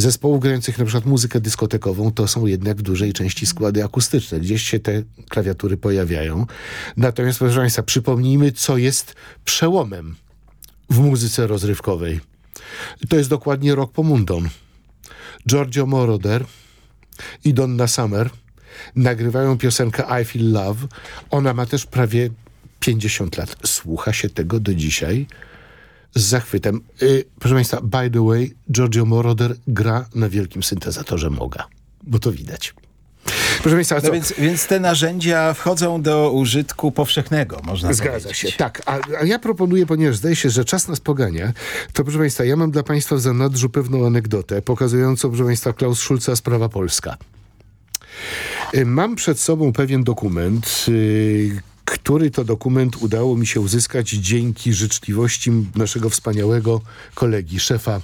zespołów grających na przykład muzykę dyskotekową, to są jednak w dużej części składy akustyczne. Gdzieś się te klawiatury pojawiają. Natomiast, proszę Państwa, przypomnijmy, co jest przełomem w muzyce rozrywkowej. To jest dokładnie rok po Mundon. Giorgio Moroder i Donna Summer nagrywają piosenkę I Feel Love. Ona ma też prawie 50 lat. Słucha się tego do dzisiaj z zachwytem. Yy, proszę Państwa, by the way, Giorgio Moroder gra na wielkim syntezatorze Moga, bo to widać. Proszę Państwa, no więc, więc, te narzędzia wchodzą do użytku powszechnego, można Zgadza powiedzieć. się, tak. A, a, ja proponuję, ponieważ zdaje się, że czas nas pogania, to proszę Państwa, ja mam dla Państwa w zanadrzu pewną anegdotę pokazującą, proszę Państwa, Klaus Schulza, Sprawa Polska. Y, mam przed sobą pewien dokument, yy, który to dokument udało mi się uzyskać dzięki życzliwości naszego wspaniałego kolegi, szefa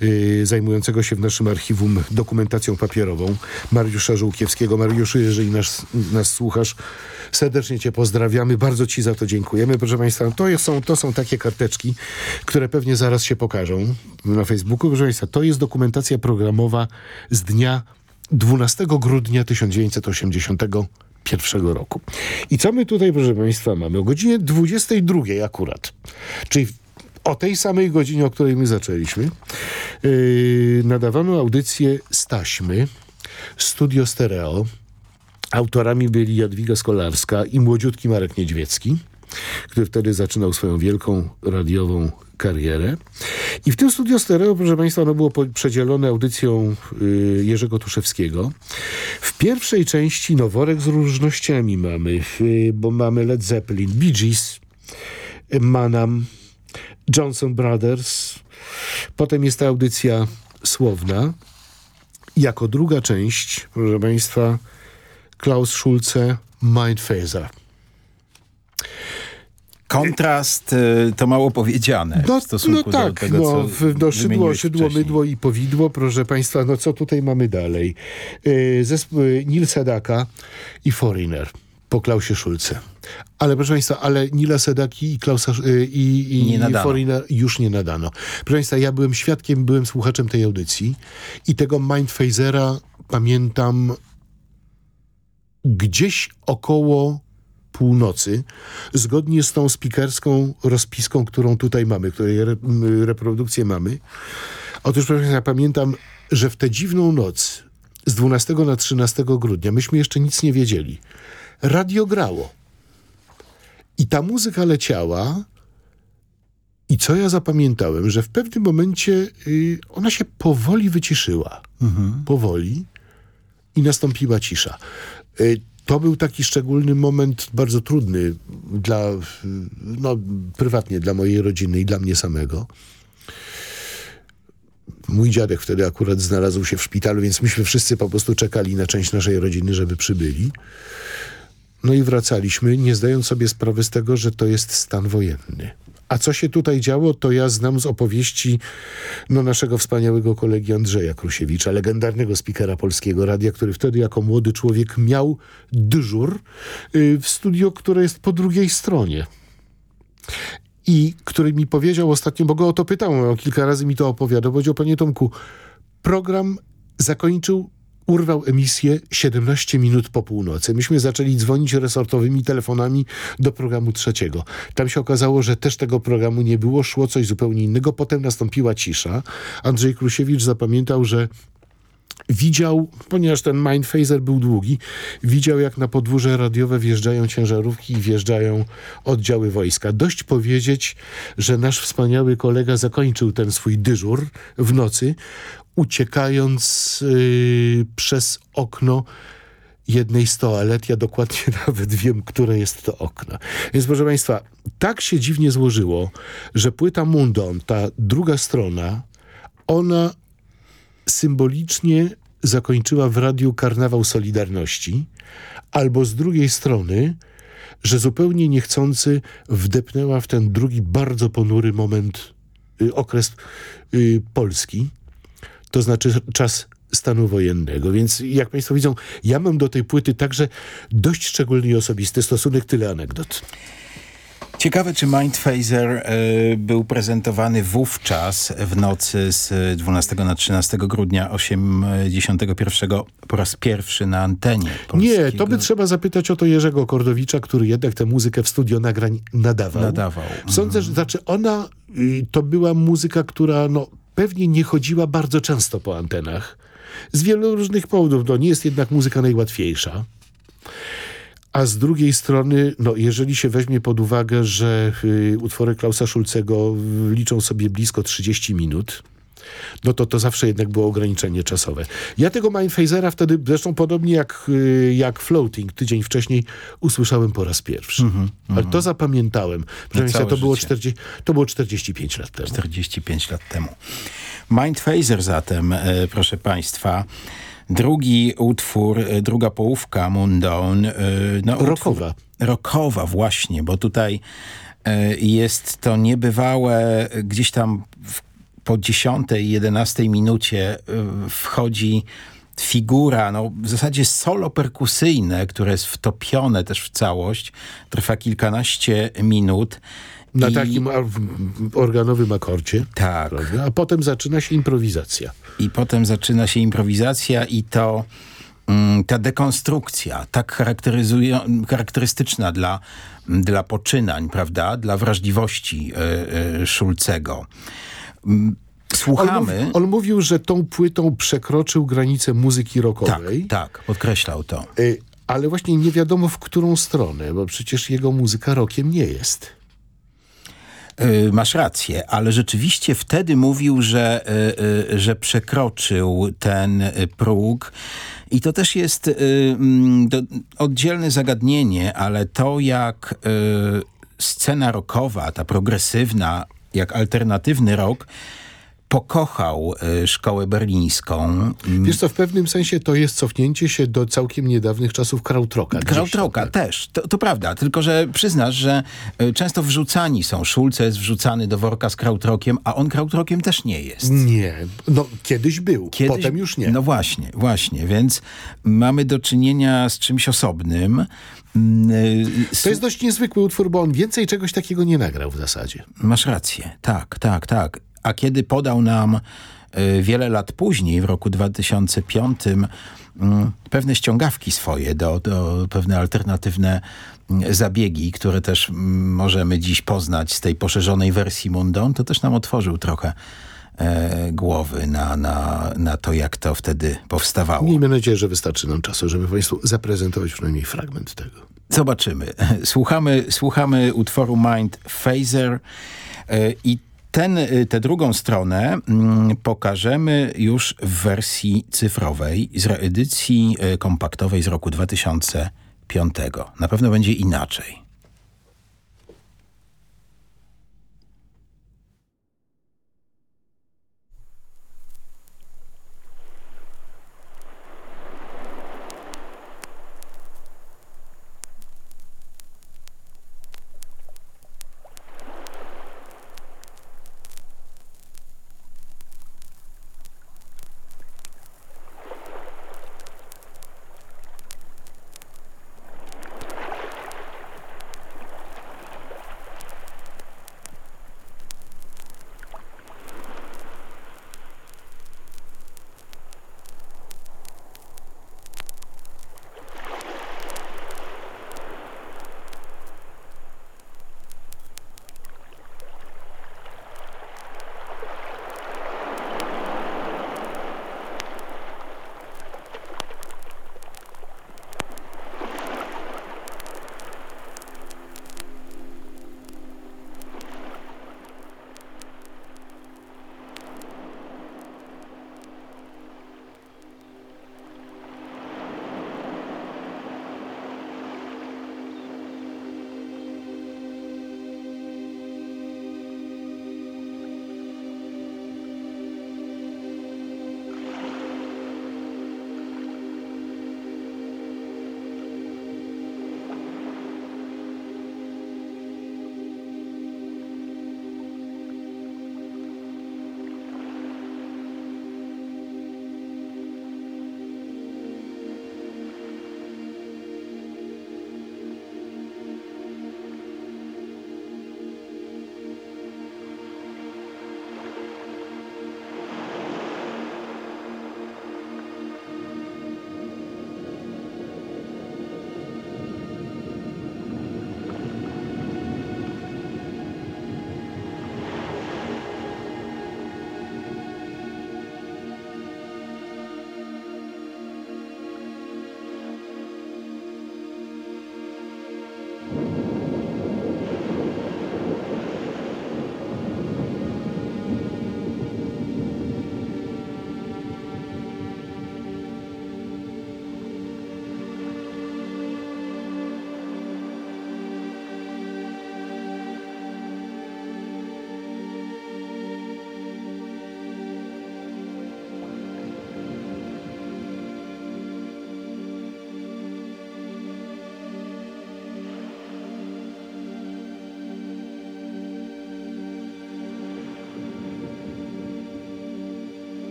yy, zajmującego się w naszym archiwum dokumentacją papierową, Mariusza Żółkiewskiego. Mariuszu, jeżeli nas, nas słuchasz, serdecznie Cię pozdrawiamy, bardzo Ci za to dziękujemy. Proszę Państwa, to są, to są takie karteczki, które pewnie zaraz się pokażą na Facebooku. Proszę Państwa, to jest dokumentacja programowa z dnia 12 grudnia 1981 roku. I co my tutaj, proszę Państwa, mamy? O godzinie 22 akurat, czyli o tej samej godzinie, o której my zaczęliśmy, yy, nadawano audycję z taśmy, studio stereo. Autorami byli Jadwiga Skolarska i młodziutki Marek Niedźwiecki, który wtedy zaczynał swoją wielką radiową karierę. I w tym studio stereo, proszę Państwa, ono było przedzielone audycją y, Jerzego Tuszewskiego. W pierwszej części noworek z różnościami mamy, y, bo mamy Led Zeppelin, Bee Gees, Manam, Johnson Brothers. Potem jest ta audycja słowna. Jako druga część, proszę Państwa, Klaus Schulze, Mind Phaser kontrast y, to mało powiedziane no, w stosunku no tak, do tego, no, co no, szydło, szydło mydło i powidło, proszę państwa, no co tutaj mamy dalej? Yy, zespół Nil Sedaka i Foreigner po Klausie Szulce. Ale proszę Państwa, ale Nila Sedaki i Klausa i, i, i Foreigner już nie nadano. Proszę Państwa, ja byłem świadkiem, byłem słuchaczem tej audycji i tego Mindphasera pamiętam gdzieś około północy, zgodnie z tą spikerską rozpiską, którą tutaj mamy, której re, reprodukcję mamy. Otóż, proszę ja pamiętam, że w tę dziwną noc z 12 na 13 grudnia myśmy jeszcze nic nie wiedzieli. Radio grało. I ta muzyka leciała i co ja zapamiętałem, że w pewnym momencie y, ona się powoli wyciszyła. Mhm. Powoli. I nastąpiła cisza. Y, to był taki szczególny moment, bardzo trudny dla, no, prywatnie dla mojej rodziny i dla mnie samego. Mój dziadek wtedy akurat znalazł się w szpitalu, więc myśmy wszyscy po prostu czekali na część naszej rodziny, żeby przybyli. No i wracaliśmy, nie zdając sobie sprawy z tego, że to jest stan wojenny. A co się tutaj działo, to ja znam z opowieści no, naszego wspaniałego kolegi Andrzeja Krusiewicza, legendarnego spikera Polskiego Radia, który wtedy jako młody człowiek miał dyżur y, w studio, które jest po drugiej stronie. I który mi powiedział ostatnio, bo go o to pytałem, on kilka razy mi to opowiadał, powiedział, panie Tomku, program zakończył urwał emisję 17 minut po północy. Myśmy zaczęli dzwonić resortowymi telefonami do programu trzeciego. Tam się okazało, że też tego programu nie było, szło coś zupełnie innego. Potem nastąpiła cisza. Andrzej Krusiewicz zapamiętał, że widział, ponieważ ten Mindphaser był długi, widział jak na podwórze radiowe wjeżdżają ciężarówki i wjeżdżają oddziały wojska. Dość powiedzieć, że nasz wspaniały kolega zakończył ten swój dyżur w nocy, uciekając yy, przez okno jednej z toalet. Ja dokładnie nawet wiem, które jest to okno. Więc proszę Państwa, tak się dziwnie złożyło, że płyta Mundon, ta druga strona, ona symbolicznie zakończyła w radiu Karnawał Solidarności, albo z drugiej strony, że zupełnie niechcący wdepnęła w ten drugi bardzo ponury moment, y, okres y, Polski, to znaczy czas stanu wojennego. Więc jak Państwo widzą, ja mam do tej płyty także dość szczególny i osobisty stosunek, tyle anegdot. Ciekawe, czy Mindphaser e, był prezentowany wówczas w nocy z 12 na 13 grudnia 81 po raz pierwszy na antenie. Polskiego. Nie, to by trzeba zapytać o to Jerzego Kordowicza, który jednak tę muzykę w studio nagrań nadawał. Nadawał. Sądzę, że znaczy ona y, to była muzyka, która no, pewnie nie chodziła bardzo często po antenach. Z wielu różnych powodów. No, nie jest jednak muzyka najłatwiejsza. A z drugiej strony, no, jeżeli się weźmie pod uwagę, że y, utwory Klausa Szulcego liczą sobie blisko 30 minut, no to to zawsze jednak było ograniczenie czasowe. Ja tego Mindphasera wtedy, zresztą podobnie jak, y, jak Floating tydzień wcześniej, usłyszałem po raz pierwszy. Mm -hmm, Ale to zapamiętałem. Proszę to było, 40, to było 45 lat temu. 45 lat temu. Mindphaser zatem, e, proszę Państwa, Drugi utwór, e, druga połówka Mundown. E, no, rokowa. Rokowa właśnie, bo tutaj e, jest to niebywałe, gdzieś tam po 10, 11 minucie wchodzi figura, no w zasadzie solo perkusyjne, które jest wtopione też w całość, trwa kilkanaście minut. Na I... takim organowym akordzie. Tak. Prawda? A potem zaczyna się improwizacja. I potem zaczyna się improwizacja i to mm, ta dekonstrukcja, tak charakterystyczna dla, dla poczynań, prawda? Dla wrażliwości y, y, Szulcego. Słuchamy... On, on, mówił, że tą płytą przekroczył granicę muzyki rockowej. Tak, tak, podkreślał to. Y, ale właśnie nie wiadomo w którą stronę, bo przecież jego muzyka rokiem nie jest. Y, masz rację, ale rzeczywiście wtedy mówił, że, y, że przekroczył ten próg. I to też jest mm, oddzielne zagadnienie, ale to jak scena rockowa, ta progresywna, jak alternatywny rok, pokochał y, szkołę berlińską. Wiesz co, w pewnym sensie to jest cofnięcie się do całkiem niedawnych czasów krautroka. Krautroka też, to, to, prawda, tylko że przyznasz, że y, często wrzucani są. Szulce jest wrzucany do worka z krautrokiem, a on krautrokiem też nie jest. Nie, no kiedyś był, kiedyś, potem już nie. No właśnie, właśnie, więc mamy do czynienia z czymś osobnym. Mm, to jest dość niezwykły utwór, bo on więcej czegoś takiego nie nagrał w zasadzie. Masz rację, tak, tak, tak a kiedy podał nam y, wiele lat później, w roku 2005, mm, pewne ściągawki swoje, do, do pewne alternatywne mm, zabiegi, które też możemy dziś poznać z tej poszerzonej wersji Mundon, to też nam otworzył trochę e, głowy na, na, na to, jak to wtedy powstawało. Miejmy nadzieję, że wystarczy nam czasu, żeby Państwu zaprezentować przynajmniej fragment tego. Zobaczymy. Słuchamy, słuchamy utworu Mind Phaser e, i ten, y, tę drugą stronę mm, pokażemy już w wersji cyfrowej z reedycji y, kompaktowej z roku 2005. Na pewno będzie inaczej.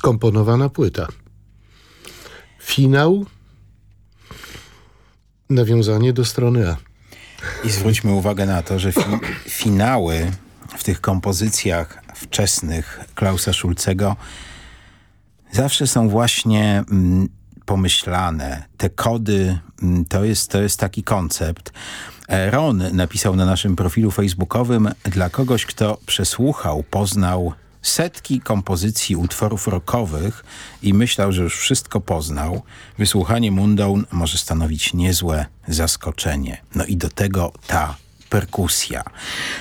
Skomponowana płyta. Finał, nawiązanie do strony A. I zwróćmy uwagę na to, że fi finały w tych kompozycjach wczesnych Klausa Schulzego zawsze są właśnie mm, pomyślane. Te kody, mm, to jest, to jest taki koncept. E, Ron napisał na naszym profilu facebookowym dla kogoś, kto przesłuchał, poznał setki kompozycji utworów rockowych i myślał, że już wszystko poznał, wysłuchanie Mundown może stanowić niezłe zaskoczenie. No i do tego ta perkusja.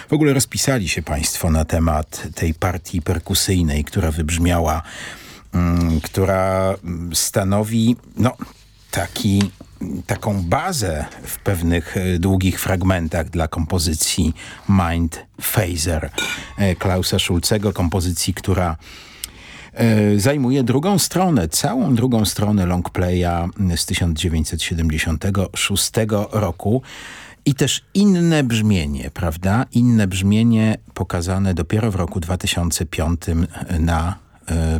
W ogóle rozpisali się Państwo na temat tej partii perkusyjnej, która wybrzmiała, mm, która stanowi no, taki taką bazę w pewnych e, długich fragmentach dla kompozycji Mind Phaser e, Klausa Schulzego, kompozycji, która e, zajmuje drugą stronę, całą drugą stronę longplaya z 1976 roku i też inne brzmienie, prawda? Inne brzmienie pokazane dopiero w roku 2005 na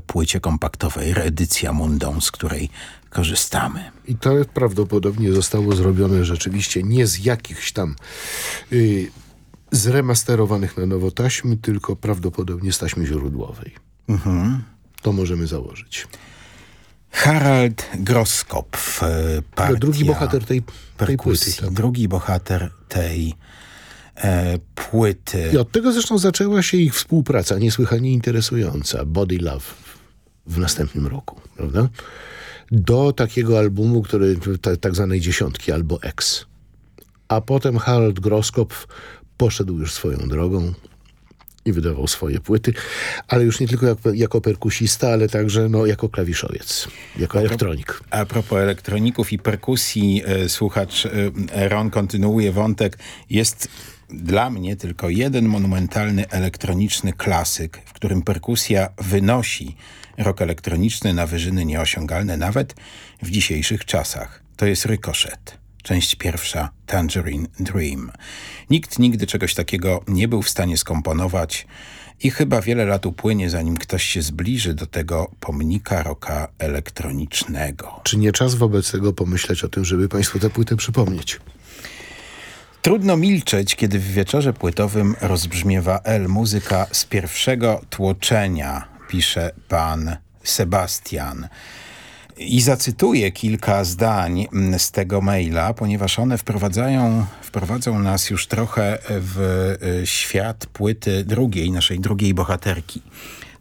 płycie kompaktowej, reedycja Mundą, z której korzystamy. I to prawdopodobnie zostało zrobione rzeczywiście nie z jakichś tam y, zremasterowanych na nowo taśmy, tylko prawdopodobnie z taśmy źródłowej. Mhm. To możemy założyć. Harald Groskopf, e, partia, drugi bohater tej, tej płyty. Tak. Drugi bohater tej e, płyty. I od tego zresztą zaczęła się ich współpraca niesłychanie interesująca. Body Love w następnym roku, prawda? Do takiego albumu, który tak zwanej dziesiątki albo X. A potem Harald Groskopf poszedł już swoją drogą i wydawał swoje płyty, ale już nie tylko jako, jako perkusista, ale także no, jako klawiszowiec, jako elektronik. A propos elektroników i perkusji, e, słuchacz e, Ron kontynuuje wątek. Jest dla mnie tylko jeden monumentalny elektroniczny klasyk, w którym perkusja wynosi rok elektroniczny na wyżyny nieosiągalne nawet w dzisiejszych czasach. To jest Ricochet. Część pierwsza Tangerine Dream. Nikt nigdy czegoś takiego nie był w stanie skomponować i chyba wiele lat upłynie, zanim ktoś się zbliży do tego pomnika roka elektronicznego. Czy nie czas wobec tego pomyśleć o tym, żeby Państwu tę płytę przypomnieć? Trudno milczeć, kiedy w wieczorze płytowym rozbrzmiewa L muzyka z pierwszego tłoczenia, pisze pan Sebastian. I zacytuję kilka zdań z tego maila, ponieważ one wprowadzają, wprowadzą nas już trochę w y, świat płyty drugiej, naszej drugiej bohaterki.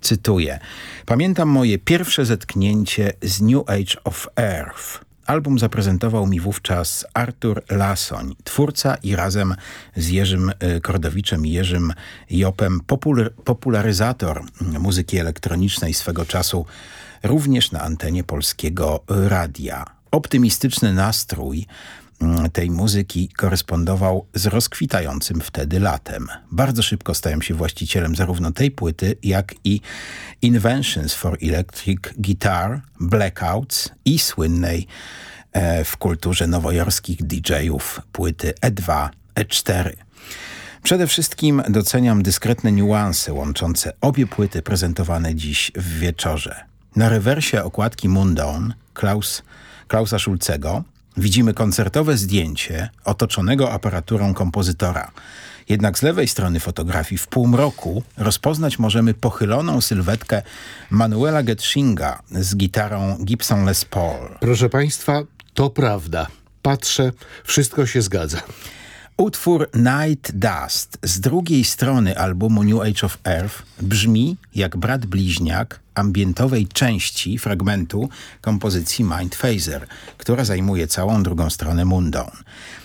Cytuję. Pamiętam moje pierwsze zetknięcie z New Age of Earth. Album zaprezentował mi wówczas Artur Lasoń, twórca i razem z Jerzym y, Kordowiczem i Jerzym Jopem popularyzator muzyki elektronicznej swego czasu również na antenie polskiego radia. Optymistyczny nastrój tej muzyki korespondował z rozkwitającym wtedy latem. Bardzo szybko stałem się właścicielem zarówno tej płyty, jak i Inventions for Electric Guitar, Blackouts i słynnej e, w kulturze nowojorskich DJ-ów płyty E2, E4. Przede wszystkim doceniam dyskretne niuanse łączące obie płyty prezentowane dziś w wieczorze. Na rewersie okładki Mundown Klaus, Klausa Schulzego widzimy koncertowe zdjęcie otoczonego aparaturą kompozytora. Jednak z lewej strony fotografii w półmroku rozpoznać możemy pochyloną sylwetkę Manuela Getschinga z gitarą Gibson Les Paul. Proszę Państwa, to prawda. Patrzę, wszystko się zgadza. Utwór Night Dust z drugiej strony albumu New Age of Earth brzmi jak brat bliźniak ambientowej części fragmentu kompozycji Mind Phaser, która zajmuje całą drugą stronę Mundown.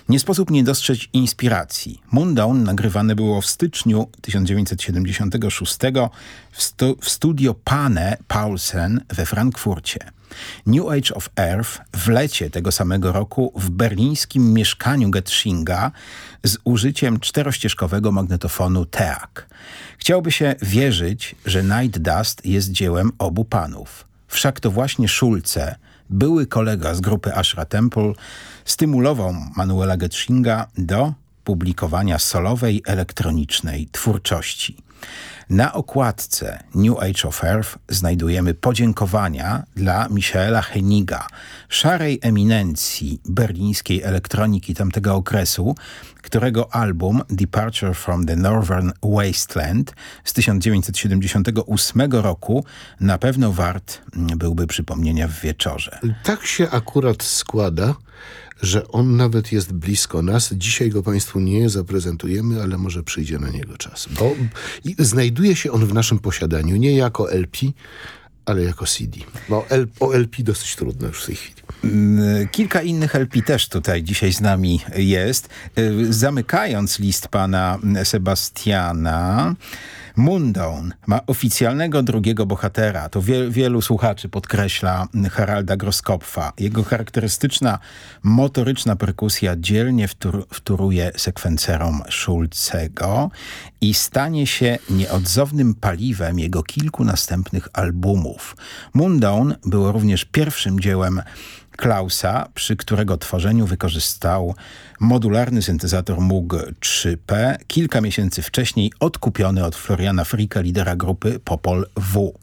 Nie sposób nie dostrzec inspiracji. Mundown nagrywane było w styczniu 1976 w, stu w studio Pane Paulsen we Frankfurcie. New Age of Earth w lecie tego samego roku w berlińskim mieszkaniu Getschinga z użyciem czterościeżkowego magnetofonu TEAC. Chciałby się wierzyć, że Night Dust jest dziełem obu panów. Wszak to właśnie Schulze, były kolega z grupy Ashra Temple, stymulował Manuela Getschinga do publikowania solowej elektronicznej twórczości. Na okładce New Age of Earth znajdujemy podziękowania dla Michaela Heniga, szarej eminencji berlińskiej elektroniki tamtego okresu, którego album Departure from the Northern Wasteland z 1978 roku na pewno wart byłby przypomnienia w wieczorze. Tak się akurat składa, że on nawet jest blisko nas. Dzisiaj go Państwu nie zaprezentujemy, ale może przyjdzie na niego czas. Bo znajduje się on w naszym posiadaniu nie jako LP, ale jako CD. Bo L, o LP dosyć trudno już w tej chwili. Kilka innych LP też tutaj dzisiaj z nami jest. Zamykając list pana Sebastiana, Mundown ma oficjalnego drugiego bohatera. To wie, wielu słuchaczy podkreśla Haralda Groskopfa. Jego charakterystyczna motoryczna perkusja dzielnie wtór, wtóruje sekwencerom Schulzego i stanie się nieodzownym paliwem jego kilku następnych albumów. Mundown było również pierwszym dziełem Klausa, przy którego tworzeniu wykorzystał modularny syntezator Moog 3P, kilka miesięcy wcześniej odkupiony od Floriana Frika, lidera grupy Popol W.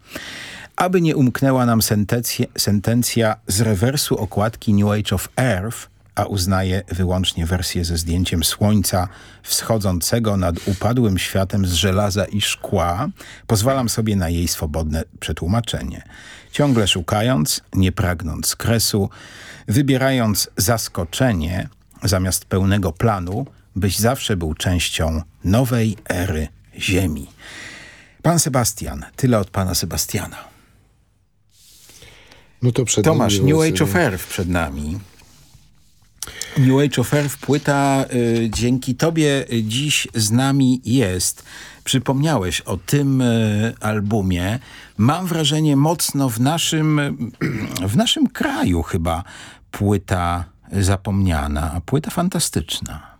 Aby nie umknęła nam sentencja, sentencja z rewersu okładki New Age of Earth, a uznaje wyłącznie wersję ze zdjęciem słońca wschodzącego nad upadłym światem z żelaza i szkła, pozwalam sobie na jej swobodne przetłumaczenie. Ciągle szukając, nie pragnąc kresu, wybierając zaskoczenie zamiast pełnego planu, byś zawsze był częścią nowej ery Ziemi. Pan Sebastian, tyle od pana Sebastiana. No to przed Tomasz, New Age of Earth przed nami. New Age of Earth płyta y, dzięki tobie dziś z nami jest. Przypomniałeś o tym y, albumie. Mam wrażenie mocno w naszym, w naszym kraju chyba płyta zapomniana, a płyta fantastyczna.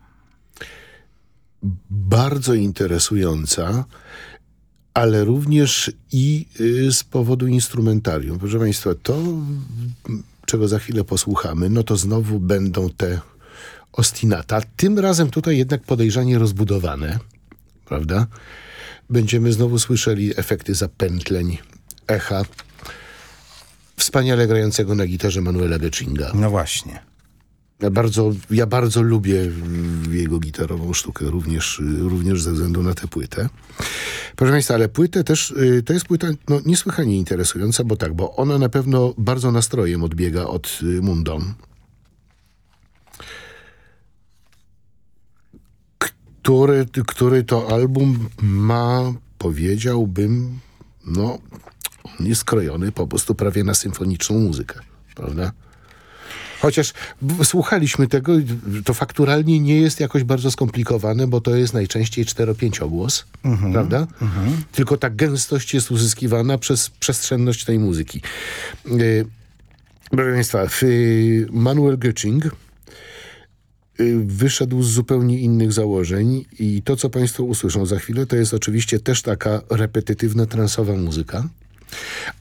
Bardzo interesująca, ale również i y, z powodu instrumentarium. Proszę Państwa, to czego za chwilę posłuchamy, no to znowu będą te ostinata. Tym razem tutaj jednak podejrzanie rozbudowane, prawda? Będziemy znowu słyszeli efekty zapętleń, echa wspaniale grającego na gitarze Manuela Getchinga. No właśnie. Ja bardzo, ja bardzo lubię jego gitarową sztukę, również, również ze względu na tę płytę. Proszę Państwa, ale płytę też, y, to jest płyta no, niesłychanie interesująca, bo tak, bo ona na pewno bardzo nastrojem odbiega od y, Mundon. Który, który to album ma, powiedziałbym, no, on jest skrojony po prostu prawie na symfoniczną muzykę, prawda? Chociaż słuchaliśmy tego, to fakturalnie nie jest jakoś bardzo skomplikowane, bo to jest najczęściej 4-5 głos, mhm, prawda? Mhm. Tylko ta gęstość jest uzyskiwana przez przestrzenność tej muzyki. Yy, proszę Państwa, Manuel Götting y, wyszedł z zupełnie innych założeń i to, co Państwo usłyszą za chwilę, to jest oczywiście też taka repetytywna, transowa muzyka.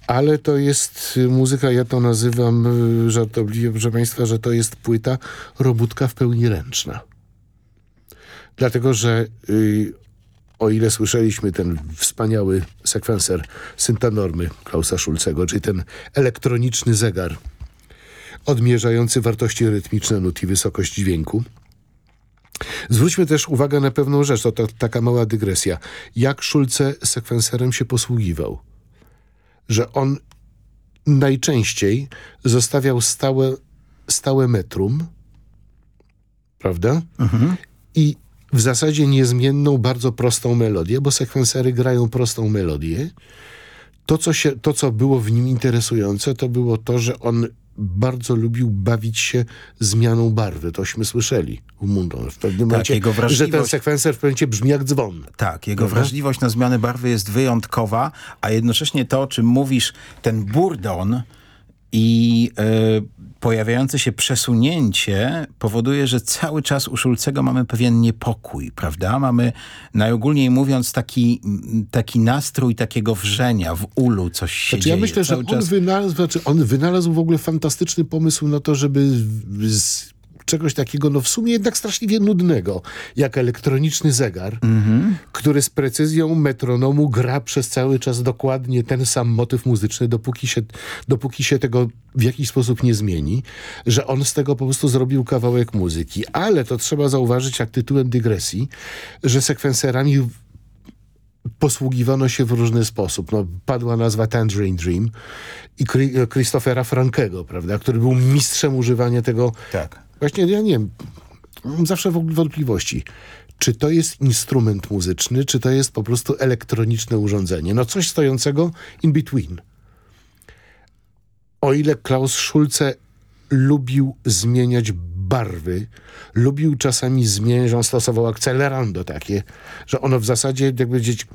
Ale to jest muzyka, ja to nazywam y, żartobliwie, proszę Państwa, że to jest płyta robótka w pełni ręczna. Dlatego, że y, o ile słyszeliśmy ten wspaniały sekwenser syntanormy Klausa Schulzego, czyli ten elektroniczny zegar odmierzający wartości rytmiczne nut i wysokość dźwięku, Zwróćmy też uwagę na pewną rzecz, to ta, taka mała dygresja. Jak Schulze sekwenserem się posługiwał że on najczęściej zostawiał stałe, stałe metrum, prawda? Mhm. I w zasadzie niezmienną, bardzo prostą melodię, bo sekwensery grają prostą melodię. To co, się, to, co było w nim interesujące, to było to, że on bardzo lubił bawić się zmianą barwy. Tośmy słyszeli w Mundon. W pewnym tak, momencie, że ten sekwencer w pewnym momencie brzmi jak dzwon. Tak, jego Prawda? wrażliwość na zmianę barwy jest wyjątkowa, a jednocześnie to, o czym mówisz, ten burdon i y, pojawiające się przesunięcie powoduje, że cały czas u Szulcego mamy pewien niepokój, prawda? Mamy najogólniej mówiąc taki, taki nastrój takiego wrzenia w ulu, coś się znaczy, dzieje. Ja myślę, że on, wynalazł, znaczy on wynalazł w ogóle fantastyczny pomysł na to, żeby z, czegoś takiego, no w sumie jednak straszliwie nudnego, jak elektroniczny zegar, który z precyzją metronomu gra przez cały czas dokładnie ten sam motyw muzyczny, dopóki się, dopóki się tego w jakiś sposób nie zmieni, że on z tego po prostu zrobił kawałek muzyki. Ale to trzeba zauważyć, jak tytułem dygresji, że sekwenserami posługiwano się w różny sposób. No, padła nazwa Tangerine Dream i Chri- Christophera Frankego, prawda, który był mistrzem używania tego. Tak. Właśnie, ja nie wiem, mam zawsze w- wątpliwości. Czy to jest instrument muzyczny, czy to jest po prostu elektroniczne urządzenie? No coś stojącego in between. O ile Klaus Schulze lubił zmieniać barwy, lubił czasami zmieniać, on stosował akcelerando takie, że ono w zasadzie jakby powiedzieć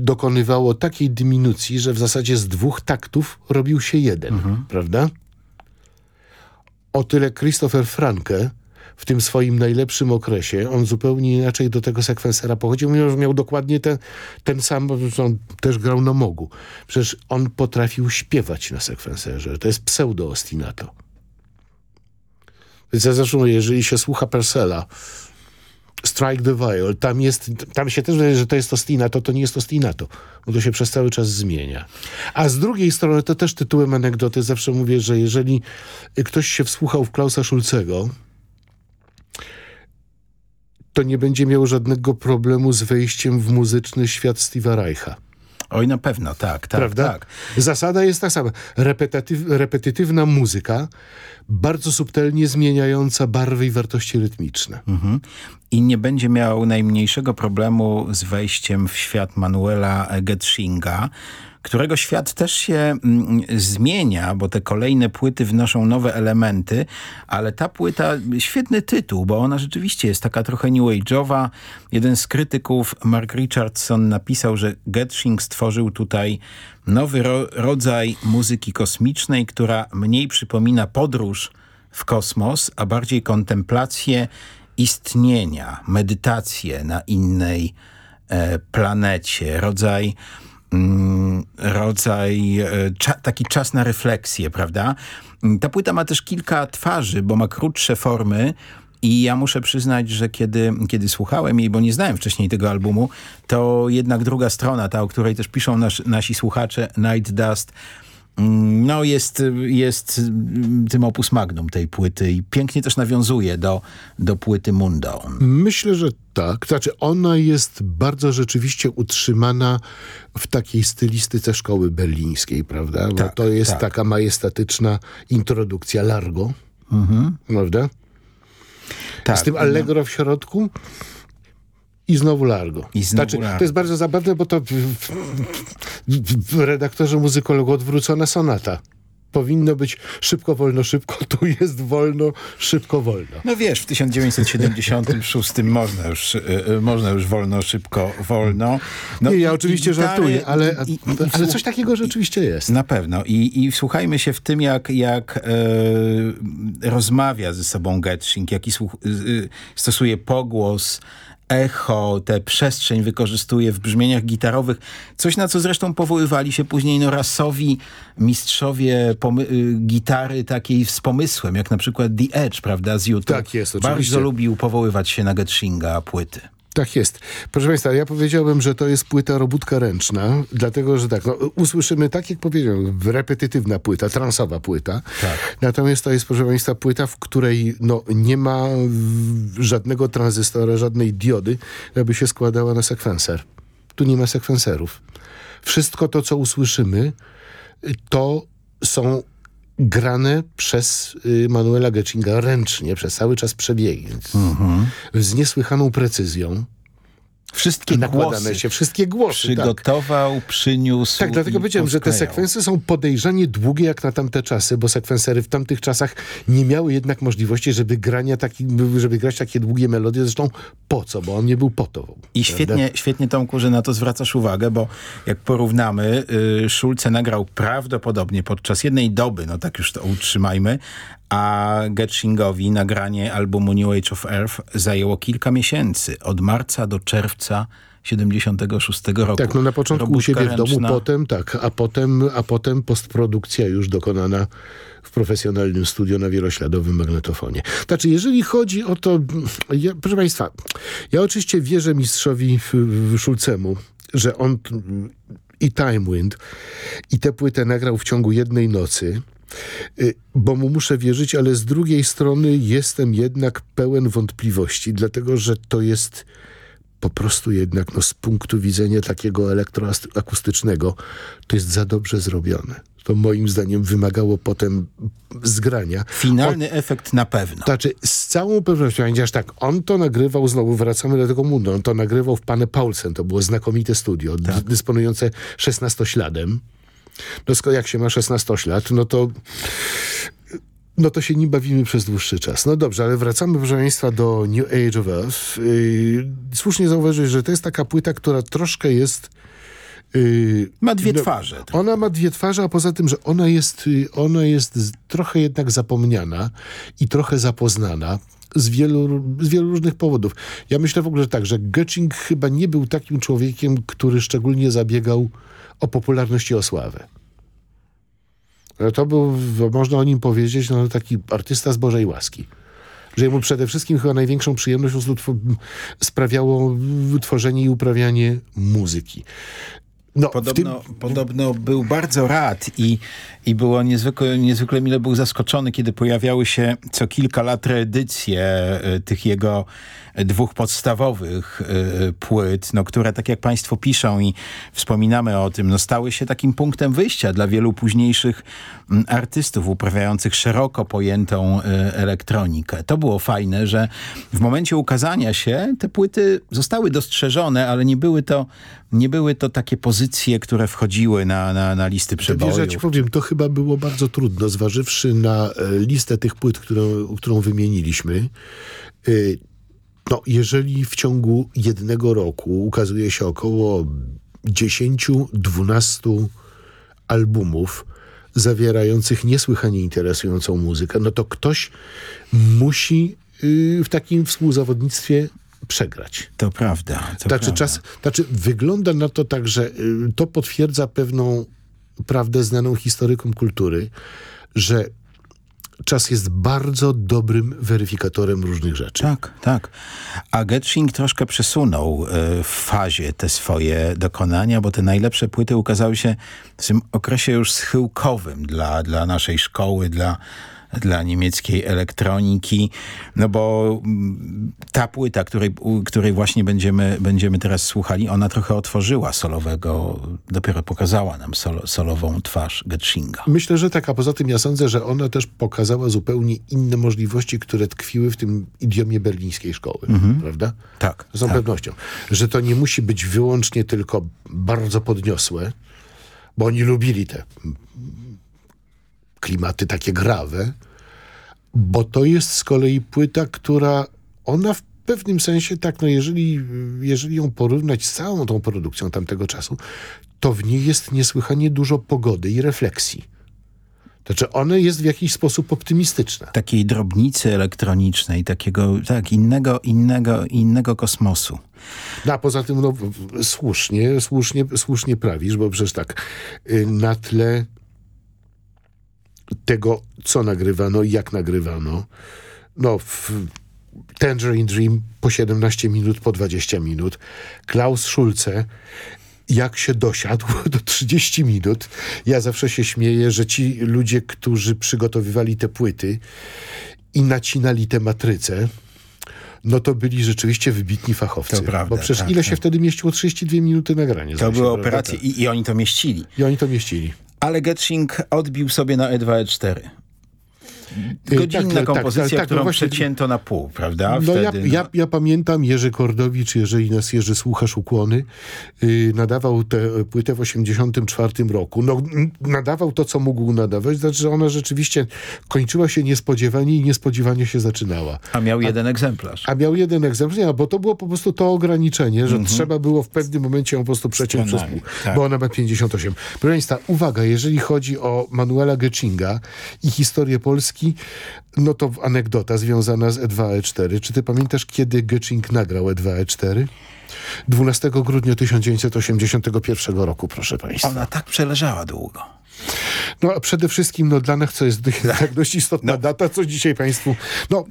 dokonywało takiej diminucji, że w zasadzie z dwóch taktów robił się jeden, prawda? O tyle Christopher Franke w tym swoim najlepszym okresie, on zupełnie inaczej do tego sekwensera pochodził, mimo że miał dokładnie ten, ten sam, on też grał na mogu. Przecież on potrafił śpiewać na sekwenserze. To jest pseudo-ostinato. Zresztą, jeżeli się słucha Persela, Strike the Viol, tam jest, tam się też wydaje, że to jest ostinato, to nie jest ostinato, bo to się przez cały czas zmienia. A z drugiej strony, to też tytułem anegdoty, zawsze mówię, że jeżeli ktoś się wsłuchał w Klausa Schulzego, to nie będzie miał żadnego problemu z wejściem w muzyczny świat Steve'a Reicha. Oj, na pewno, tak, tak, Prawda? tak. Zasada jest ta sama. Repetatyw, repetytywna muzyka, bardzo subtelnie zmieniająca barwy i wartości rytmiczne. Mhm. I nie będzie miał najmniejszego problemu z wejściem w świat Manuela Getschinga, którego świat też się mm, zmienia, bo te kolejne płyty wnoszą nowe elementy, ale ta płyta, świetny tytuł, bo ona rzeczywiście jest taka trochę new age'owa. Jeden z krytyków, Mark Richardson, napisał, że Getsching stworzył tutaj nowy ro rodzaj muzyki kosmicznej, która mniej przypomina podróż w kosmos, a bardziej kontemplację istnienia, medytację na innej e, planecie, rodzaj rodzaj, e, taki czas na refleksję, prawda? Mm, Ta płyta ma też kilka twarzy, bo ma krótsze formy i ja muszę przyznać, że kiedy, kiedy słuchałem jej, bo nie znałem wcześniej tego albumu, to jednak druga strona, ta, o której też piszą nas, nasi słuchacze, Night Dust, mm, no jest, jest mm, tym opus magnum tej płyty i pięknie też nawiązuje do, do płyty Mundo. Myślę, że tak. Znaczy, ona jest bardzo rzeczywiście utrzymana w takiej stylistyce szkoły berlińskiej, prawda? Bo Tak, to jest tak. taka majestatyczna introdukcja Largo, prawda? Tak, Z tym allegro w środku i znowu Largo. I znowu znaczy, Largo. To jest bardzo zabawne, bo to w, w, w, redaktorze muzykologu odwrócona sonata. Powinno być szybko, wolno, szybko. Tu jest wolno, szybko, wolno. No wiesz, w 1976 można już, y, y, można już wolno, szybko, wolno. No Nie, ja i- oczywiście i gitary- żartuję, ale, i- ale coś takiego rzeczywiście jest. Na pewno. I, i wsłuchajmy się w tym, jak, jak e, rozmawia ze sobą Getsching, jaki słuch, y, stosuje pogłos, echo, tę przestrzeń wykorzystuje w brzmieniach gitarowych. Coś, na co zresztą powoływali się później no, rasowi mistrzowie y, gitary takiej z pomysłem, jak na przykład The Edge, prawda, z YouTube. Tak jest, oczywiście. Bardzo lubił powoływać się na Getschinga płyty. Tak jest. Proszę Państwa, ja powiedziałbym, że to jest płyta robótka ręczna, dlatego, że tak, no, usłyszymy, tak jak powiedziałem, repetytywna płyta, transowa płyta. Tak. Natomiast to jest, proszę Państwa, płyta, w której no, nie ma żadnego tranzystora, żadnej diody, aby się składała na sekwenser. Tu nie ma sekwenserów. Wszystko to, co usłyszymy, to są grane przez y, Manuela Getchinga ręcznie, przez cały czas przebiegi. Więc Z niesłychaną precyzją. Wszystkie nakładane głosy się wszystkie głosy. Tak. przygotował, przyniósł Tak, dlatego powiedziałem, że te sekwencje są podejrzanie długie jak na tamte czasy, bo sekwensery w tamtych czasach nie miały jednak możliwości, żeby grania taki, żeby grać takie długie melodie. Zresztą po co? Bo on nie był po to. I prawda? świetnie, świetnie Tomku, że na to zwracasz uwagę, bo jak porównamy, y, Schulze nagrał prawdopodobnie podczas jednej doby, no tak już to utrzymajmy, a Getchingowi nagranie albumu New Age of Earth zajęło kilka miesięcy, od marca do czerwca 76 roku. Tak, no na początku u Robótka siebie w domu, ręczna. potem tak, a potem, a potem postprodukcja już dokonana w profesjonalnym studio na wielośladowym magnetofonie. Znaczy, jeżeli chodzi o to, ja, proszę Państwa, ja oczywiście wierzę mistrzowi Szulcemu, że on i Time Wind i tę płytę nagrał w ciągu jednej nocy, bo mu muszę wierzyć, ale z drugiej strony jestem jednak pełen wątpliwości, dlatego że to jest po prostu jednak no, z punktu widzenia takiego elektroakustycznego to jest za dobrze zrobione. To moim zdaniem wymagało potem zgrania. Finalny efekt na pewno. Znaczy, z całą pewnością, ponieważ tak, on to nagrywał, znowu wracamy do tego mundu, on to nagrywał w Pane Paulsen, to było znakomite studio, Tak. dy- dysponujące 16-śladem. No skoro jak się ma 16-ślad, no to no to się nim bawimy przez dłuższy czas. No dobrze, ale wracamy, proszę Państwa, do New Age of Earth. Yy, słusznie zauważyć, że to jest taka płyta, która troszkę jest... Yy, Ma dwie no, twarze. ona ma dwie twarze, a poza tym, że ona jest, y, ona jest trochę jednak zapomniana i trochę zapoznana z wielu, z wielu różnych powodów. Ja myślę w ogóle że tak, że Göttingen chyba nie był takim człowiekiem, który szczególnie zabiegał o popularność i o sławę. To był, można o nim powiedzieć, no, taki artysta z Bożej łaski. Że mu przede wszystkim chyba największą przyjemność sprawiało tworzenie i uprawianie muzyki. No, w tym, Podobno, podobno był bardzo rad i, i było niezwykle, niezwykle mile był zaskoczony, kiedy pojawiały się co kilka lat reedycje e, tych jego dwóch podstawowych e, płyt, no, które tak jak państwo piszą i wspominamy o tym, no, stały się takim punktem wyjścia dla wielu późniejszych artystów uprawiających szeroko pojętą e, elektronikę. To było fajne, że w momencie ukazania się te płyty zostały dostrzeżone, ale nie były to, nie były to takie pozycje, które wchodziły na, na, na listy wiesz, ja ci przebojów. powiem, to chyba było bardzo trudno, zważywszy na e, listę tych płyt, którą, którą wymieniliśmy. Y, No, jeżeli w ciągu jednego roku ukazuje się około 10-12 albumów zawierających niesłychanie interesującą muzykę, no to ktoś musi y, w takim współzawodnictwie przegrać. To prawda. To Znaczy, prawda. czas, znaczy, wygląda na to tak, że y, to potwierdza pewną prawdę znaną historykom kultury, że czas jest bardzo dobrym weryfikatorem różnych rzeczy. Tak, tak. A Getsching troszkę przesunął e, w fazie te swoje dokonania, bo te najlepsze płyty ukazały się w tym okresie już schyłkowym dla, dla naszej szkoły, dla, dla niemieckiej elektroniki, no bo mm, ta płyta, której, której właśnie będziemy, będziemy teraz słuchali, ona trochę otworzyła solowego, dopiero pokazała nam solo, solową twarz Getschinga. Myślę, że tak, a poza tym ja sądzę, że ona też pokazała zupełnie inne możliwości, które tkwiły w tym idiomie berlińskiej szkoły, prawda? Tak, Z tak. pewnością. Że to nie musi być wyłącznie tylko bardzo podniosłe, bo oni lubili te klimaty takie grawe, bo to jest z kolei płyta, która ona w pewnym sensie tak, no jeżeli, jeżeli ją porównać z całą tą produkcją tamtego czasu, to w niej jest niesłychanie dużo pogody i refleksji. To znaczy ona jest w jakiś sposób optymistyczna. takiej drobnicy elektronicznej, takiego, tak, innego, innego, innego kosmosu. No, a poza tym, no, słusznie, słusznie, słusznie prawisz, bo przecież tak, y, na tle tego, co nagrywano i jak nagrywano, no, w Tangerine Dream po 17 minut, po 20 minut, Klaus Schulze, jak się dosiadł do 30 minut. Ja zawsze się śmieję, że ci ludzie, którzy przygotowywali te płyty i nacinali te matryce, no to byli rzeczywiście wybitni fachowcy. To prawda, Bo przecież tak, ile tak. się wtedy mieściło? 32 minuty nagrania. To były operacje i, i oni to mieścili. I oni to mieścili. Ale Getsching odbił sobie na E E2, E4. Godzinna tak, tak, kompozycja, tak, tak, no którą właśnie- przecięto na pół, prawda? No ja, Wtedy, ja, ja pamiętam Jerzy Kordowicz, jeżeli nas Jerzy słuchasz, ukłony, yy, nadawał tę płytę w 84 roku. No, nadawał to, co mógł nadawać, znaczy, że ona rzeczywiście kończyła się niespodziewanie i niespodziewanie się zaczynała. A miał jeden egzemplarz. A miał jeden egzemplarz, nie, bo to było po prostu to ograniczenie, że trzeba było w pewnym momencie ją po prostu przeciąć przez pół, tak. bo ona ma 58. Proszę Państwa, uwaga, jeżeli chodzi o Manuela Getchinga i historię Polski, Polski, no to anegdota związana z E2-E4. Czy ty pamiętasz, kiedy Göttingen nagrał E2-E4? 12 grudnia 1981 roku, proszę państwa. Ona tak przeleżała długo. No a przede wszystkim no, dla nas, co jest tak dość istotna no. data, co dzisiaj państwu... No,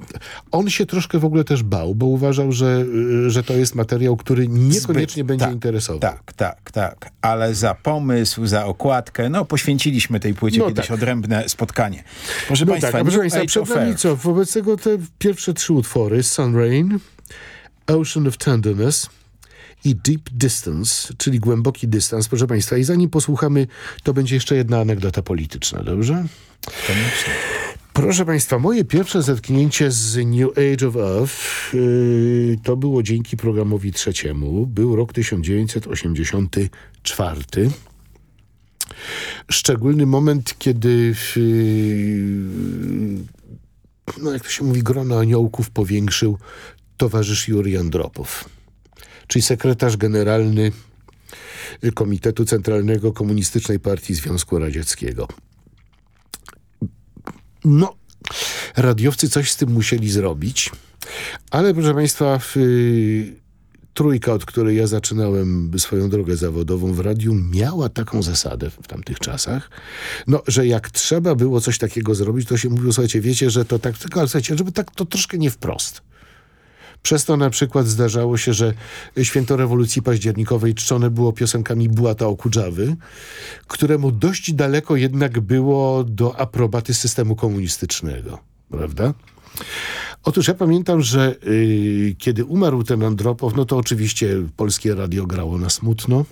on się troszkę w ogóle też bał, bo uważał, że, y, że to jest materiał, który niekoniecznie Zbyt, będzie tak, interesował. Tak, tak, tak. Ale za pomysł, za okładkę, no poświęciliśmy tej płycie No kiedyś tak. odrębne spotkanie. Proszę No państwa, tak, proszę państwa, przed nami co? Wobec tego te pierwsze trzy utwory, Sun Rain, Ocean of Tenderness i Deep Distance, czyli głęboki dystans, proszę państwa. I zanim posłuchamy, to będzie jeszcze jedna anegdota polityczna, dobrze? Koniecznie. Proszę Państwa, moje pierwsze zetknięcie z New Age of Earth yy, to było dzięki programowi trzeciemu. Był rok 1984. Szczególny moment, kiedy yy, no jak to się mówi, grono aniołków powiększył towarzysz Juri Andropow, czyli sekretarz generalny Komitetu Centralnego Komunistycznej Partii Związku Radzieckiego. No, radiowcy coś z tym musieli zrobić, ale proszę Państwa, y, trójka, od której ja zaczynałem swoją drogę zawodową w radiu, miała taką zasadę w tamtych czasach, no, że jak trzeba było coś takiego zrobić, to się mówiło, słuchajcie, wiecie, że to tak, tylko ale słuchajcie, żeby tak to troszkę nie wprost. Przez to na przykład zdarzało się, że święto rewolucji październikowej czczone było piosenkami Bułata Okudżawy, któremu dość daleko jednak było do aprobaty systemu komunistycznego. Prawda? Otóż ja pamiętam, że yy, kiedy umarł ten Andropow, no to oczywiście polskie radio grało na smutno.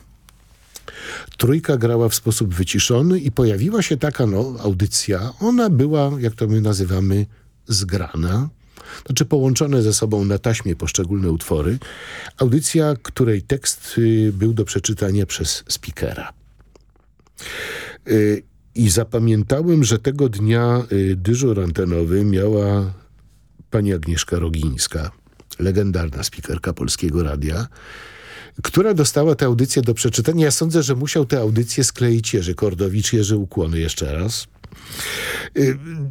Trójka grała w sposób wyciszony i pojawiła się taka no, audycja. Ona była, jak to my nazywamy, zgrana znaczy połączone ze sobą na taśmie poszczególne utwory. Audycja, której tekst y, był do przeczytania przez speakera. Y, I zapamiętałem, że tego dnia y, dyżur antenowy miała pani Agnieszka Rogińska, legendarna spikerka Polskiego Radia, która dostała tę audycję do przeczytania. Ja sądzę, że musiał tę audycję skleić Jerzy Kordowicz. Jerzy Ukłony jeszcze raz.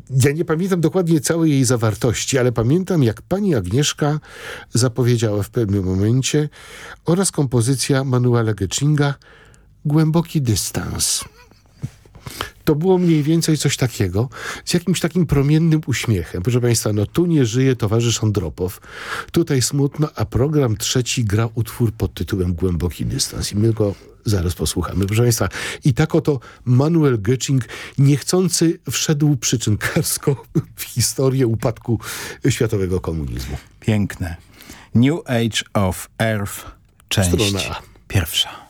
Ja nie pamiętam dokładnie całej jej zawartości, ale pamiętam, jak pani Agnieszka zapowiedziała w pewnym momencie oraz kompozycja Manuela Göttinga Głęboki dystans. To było mniej więcej coś takiego, z jakimś takim promiennym uśmiechem. Proszę Państwa, no tu nie żyje towarzysz Andropow, tutaj smutno, a program trzeci gra utwór pod tytułem Głęboki dystans i my go zaraz posłuchamy. Proszę Państwa, i tak oto Manuel Götting niechcący wszedł przyczynkarsko w historię upadku światowego komunizmu. Piękne. New Age of Earth, część pierwsza.